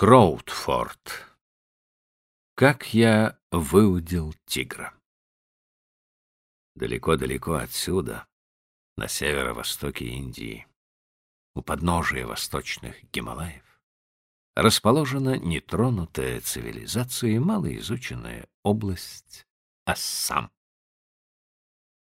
Кроудфорд. Как я выудил тигра. Далеко-далеко отсюда, на северо-востоке Индии, у подножия восточных Гималаев, расположена нетронутая цивилизацией малоизученная область Ассам.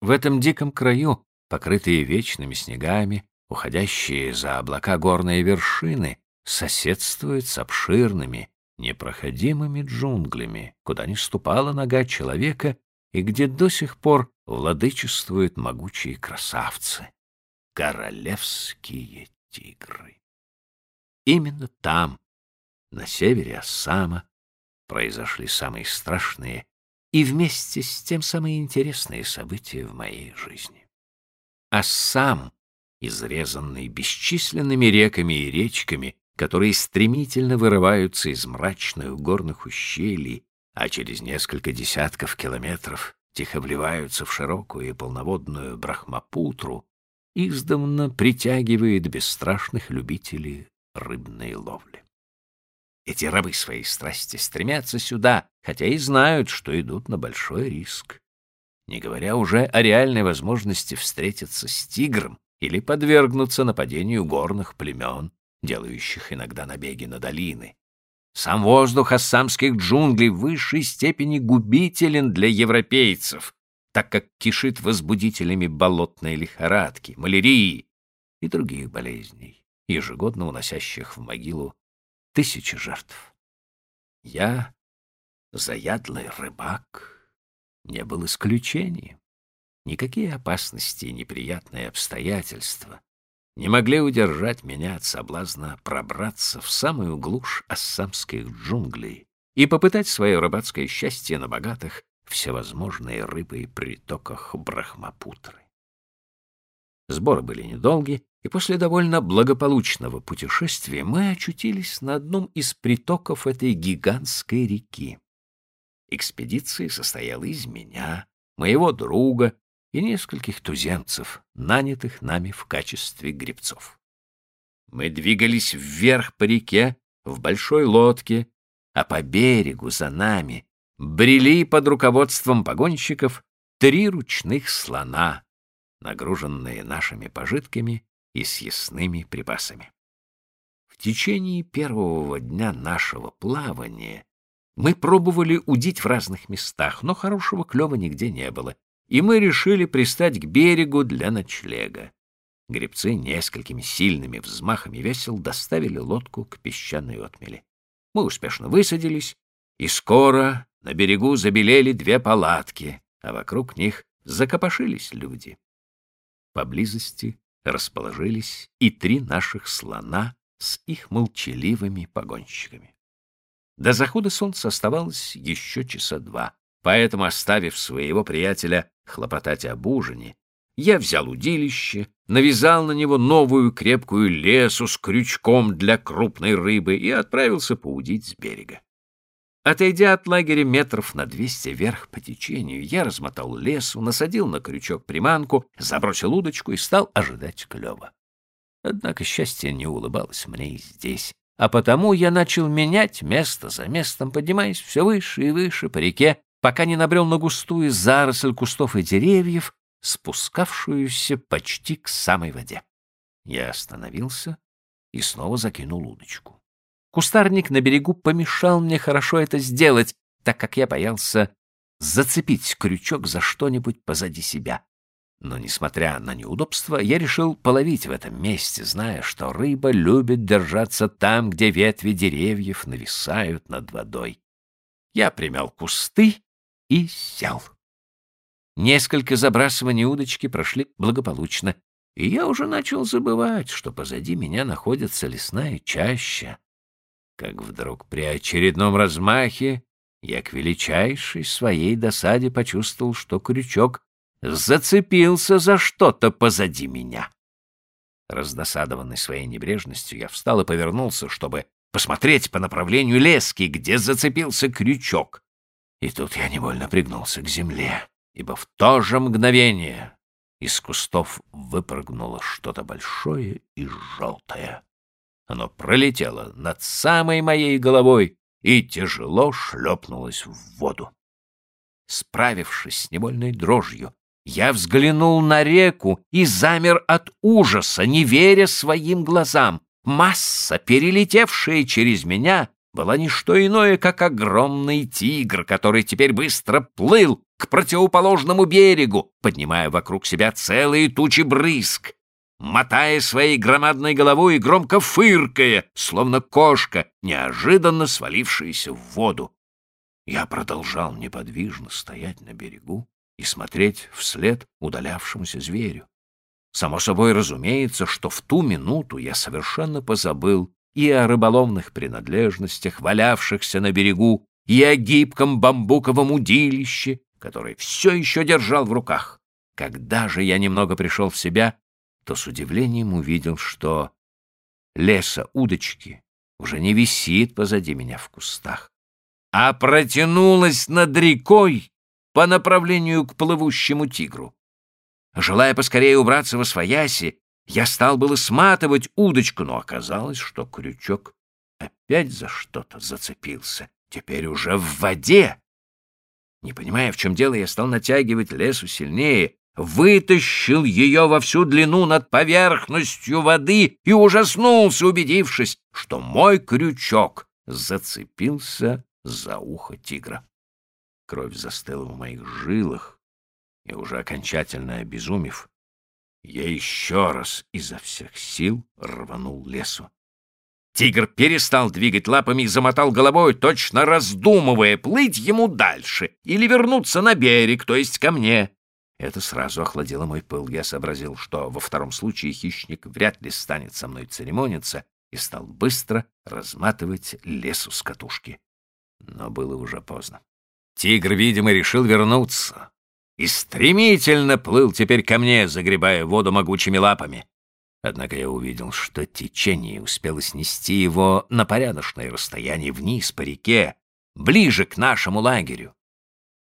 В этом диком краю, покрытые вечными снегами, уходящие за облака горные вершины, соседствует с обширными, непроходимыми джунглями, куда не ступала нога человека и где до сих пор владычествуют могучие красавцы, королевские тигры. Именно там, на севере Ассама, произошли самые страшные и вместе с тем самые интересные события в моей жизни. Ассам, изрезанный бесчисленными реками и речками, которые стремительно вырываются из мрачных горных ущелий, а через несколько десятков километров тихо вливаются в широкую и полноводную Брахмапутру, издавна притягивает бесстрашных любителей рыбной ловли. Эти рабы своей страсти стремятся сюда, хотя и знают, что идут на большой риск. Не говоря уже о реальной возможности встретиться с тигром или подвергнуться нападению горных племен, делающих иногда набеги на долины. Сам воздух ассамских джунглей в высшей степени губителен для европейцев, так как кишит возбудителями болотной лихорадки, малярии и других болезней, ежегодно уносящих в могилу тысячи жертв. Я, заядлый рыбак, не был исключением. Никакие опасности и неприятные обстоятельства не могли удержать меня от соблазна пробраться в самую глушь ассамских джунглей и попытать свое рыбацкое счастье на богатых всевозможные рыбы и притоках Брахмапутры. Сборы были недолги, и после довольно благополучного путешествия мы очутились на одном из притоков этой гигантской реки. Экспедиция состояла из меня, моего друга и нескольких туземцев, нанятых нами в качестве гребцов. Мы двигались вверх по реке в большой лодке, а по берегу за нами брели под руководством погонщиков три ручных слона, нагруженные нашими пожитками и съестными припасами. В течение первого дня нашего плавания мы пробовали удить в разных местах, но хорошего клёва нигде не было, и мы решили пристать к берегу для ночлега. Гребцы несколькими сильными взмахами весел доставили лодку к песчаной отмели. Мы успешно высадились, и скоро на берегу забелели две палатки, а вокруг них закопошились люди. Поблизости расположились и три наших слона с их молчаливыми погонщиками. До захода солнца оставалось еще часа два, поэтому, оставив своего приятеля хлопотать об ужине, я взял удилище, навязал на него новую крепкую лесу с крючком для крупной рыбы и отправился поудить с берега. Отойдя от лагеря метров на двести вверх по течению, я размотал лесу, насадил на крючок приманку, забросил удочку и стал ожидать клёва. Однако счастье не улыбалось мне и здесь, а потому я начал менять место за местом, поднимаясь все выше и выше по реке, пока не набрел на густую заросль кустов и деревьев, спускавшуюся почти к самой воде. Я остановился и снова закинул удочку. Кустарник на берегу помешал мне хорошо это сделать, так как я боялся зацепить крючок за что-нибудь позади себя. Но, несмотря на неудобства, я решил половить в этом месте, зная, что рыба любит держаться там, где ветви деревьев нависают над водой. Я примял кусты и сел. Несколько забрасываний удочки прошли благополучно, и я уже начал забывать, что позади меня находится лесная чаща. Как вдруг при очередном размахе я к величайшей своей досаде почувствовал, что крючок зацепился за что-то позади меня. Раздосадованный своей небрежностью, я встал и повернулся, чтобы посмотреть по направлению лески, где зацепился крючок. И тут я невольно пригнулся к земле, ибо в то же мгновение из кустов выпрыгнуло что-то большое и желтое. Оно пролетело над самой моей головой и тяжело шлепнулось в воду. Справившись с невольной дрожью, я взглянул на реку и замер от ужаса, не веря своим глазам. Масса, перелетевшая через меня, была не что иное, как огромный тигр, который теперь быстро плыл к противоположному берегу, поднимая вокруг себя целые тучи брызг, мотая своей громадной головой и громко фыркая, словно кошка, неожиданно свалившаяся в воду. Я продолжал неподвижно стоять на берегу и смотреть вслед удалявшемуся зверю. Само собой разумеется, что в ту минуту я совершенно позабыл и о рыболовных принадлежностях, валявшихся на берегу, и о гибком бамбуковом удилище, которое все еще держал в руках. Когда же я немного пришел в себя, то с удивлением увидел, что леса удочки уже не висит позади меня в кустах, а протянулась над рекой по направлению к плывущему тигру. Желая поскорее убраться во свояси, я стал было сматывать удочку, но оказалось, что крючок опять за что-то зацепился, теперь уже в воде. Не понимая, в чем дело, я стал натягивать лесу сильнее, вытащил ее во всю длину над поверхностью воды и ужаснулся, убедившись, что мой крючок зацепился за ухо тигра. Кровь застыла в моих жилах, и уже окончательно обезумев, я еще раз изо всех сил рванул лесу. Тигр перестал двигать лапами и замотал головой, точно раздумывая, плыть ему дальше или вернуться на берег, то есть ко мне. Это сразу охладило мой пыл. Я сообразил, что во втором случае хищник вряд ли станет со мной церемониться, и стал быстро разматывать лесу с катушки. Но было уже поздно. Тигр, видимо, решил вернуться и стремительно плыл теперь ко мне, загребая воду могучими лапами. Однако я увидел, что течение успело снести его на порядочное расстояние вниз по реке, ближе к нашему лагерю.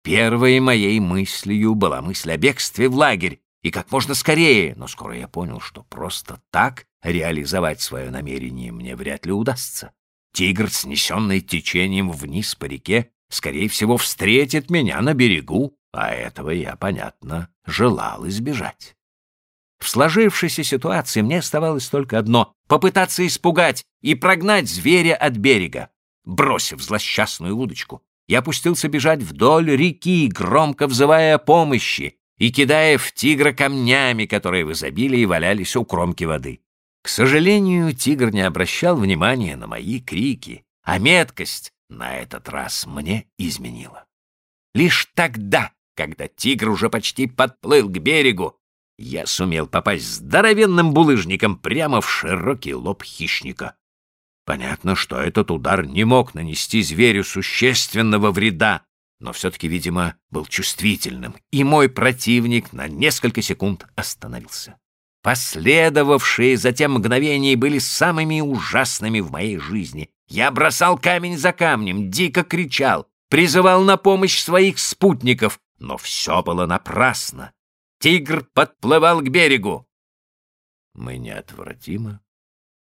Первой моей мыслью была мысль о бегстве в лагерь, и как можно скорее, но скоро я понял, что просто так реализовать свое намерение мне вряд ли удастся. Тигр, снесенный течением вниз по реке, скорее всего, встретит меня на берегу, а этого я, понятно, желал избежать. В сложившейся ситуации мне оставалось только одно — попытаться испугать и прогнать зверя от берега. Бросив злосчастную удочку, я опустился бежать вдоль реки, громко взывая о помощи и кидая в тигра камнями, которые в изобилии валялись у кромки воды. К сожалению, тигр не обращал внимания на мои крики, а меткость на этот раз мне изменила. Лишь тогда когда тигр уже почти подплыл к берегу, я сумел попасть здоровенным булыжником прямо в широкий лоб хищника. Понятно, что этот удар не мог нанести зверю существенного вреда, но все-таки, видимо, был чувствительным, и мой противник на несколько секунд остановился. Последовавшие затем мгновения были самыми ужасными в моей жизни. Я бросал камень за камнем, дико кричал, призывал на помощь своих спутников, но все было напрасно. Тигр подплывал к берегу. Мы неотвратимо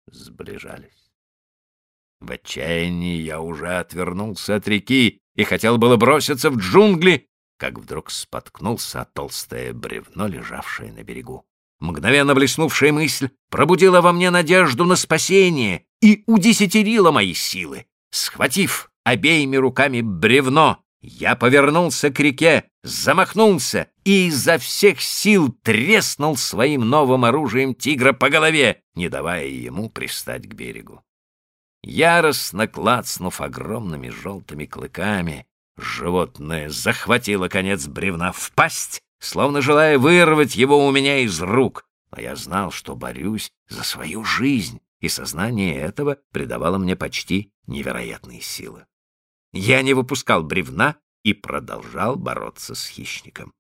сближались. В отчаянии я уже отвернулся от реки и хотел было броситься в джунгли, как вдруг споткнулся о толстое бревно, лежавшее на берегу. Мгновенно блеснувшая мысль пробудила во мне надежду на спасение и удесятерила мои силы. Схватив обеими руками бревно, я повернулся к реке, замахнулся и изо всех сил треснул своим новым оружием тигра по голове, не давая ему пристать к берегу. Яростно клацнув огромными желтыми клыками, животное захватило конец бревна в пасть, словно желая вырвать его у меня из рук. Но я знал, что борюсь за свою жизнь, и сознание этого придавало мне почти невероятные силы. Я не выпускал бревна и продолжал бороться с хищником.